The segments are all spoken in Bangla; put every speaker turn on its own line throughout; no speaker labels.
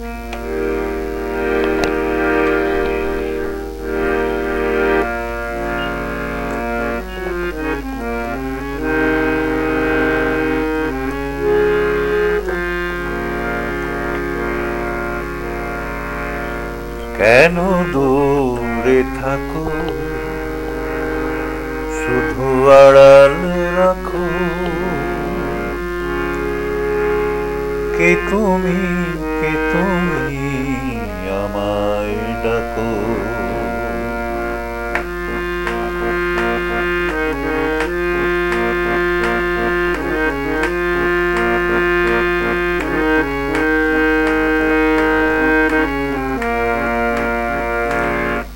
কেন দূরে থাকো? শুধু আড়াল রাখো। কে তুমি কে তুমি আমায় ডাকো।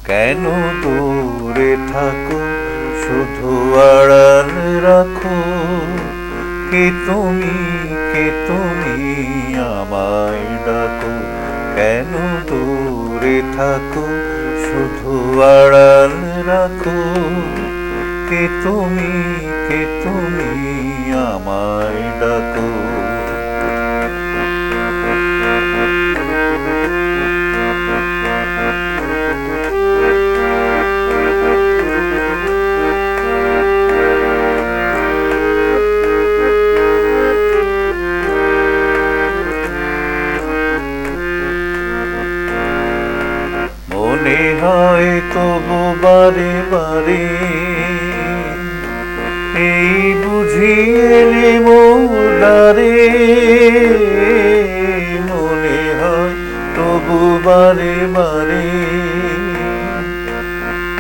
কেন দূরে থাকো? শুধু আড়াল রাখো। কে তুমি কে তুমি আমায় ডাকো? কেন দূরে থাকো? শুধু আড়াল রাখো। কে তুমি কে তুমি আমায় ডাকো? হয় তবু বারে বারে। এই বুঝিয়ে মোদারে মনে হয় তবু বারে বারে।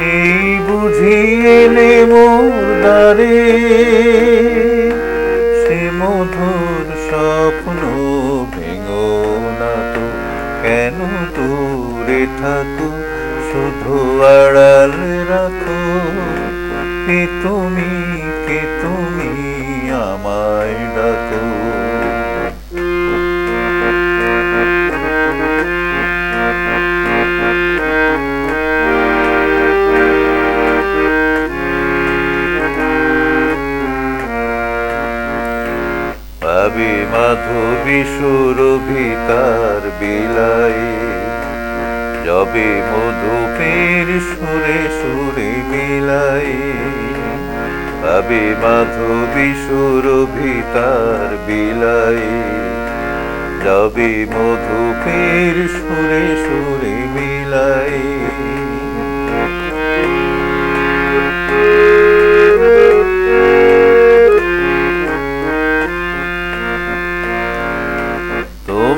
এই বুঝিয়ে মোদারে সে মধুর স্বপ্ন ভেঙো না তো, কেন দূরে থাকো? শুধু আড়াল রাখো। কে তুমি কে তুমি আমায় ডাকো। পাবি মাধবী সুরভিতার বিলাই। যবে মধুপের সুরে সুরে মিলাই। পাবি মাধবী ভিতার বিলাই। যবে মধুপের সুরে সুরে মিলাই।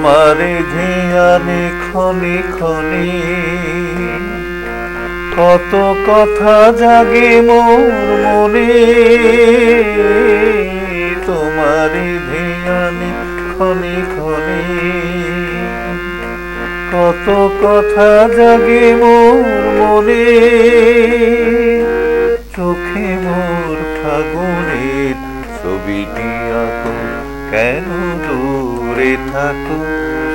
তোমার ধিয়ানে খনি খনি। কত কথা জাগে মোর মনে, তোমার ধিয়ানে খনি খনি। কত কথা জাগে মোর মনে, চোখে মোর ফাগুনের ছবিটি আঁকো। কেন দূরে থাকো?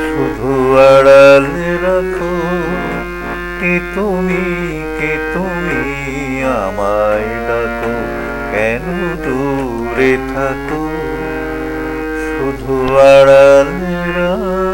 শুধু আড়াল রাখো। কে তুমি কে তুমি আমায় ডাকো? কেন দূরে থাকো? শুধু আড়াল রাখো।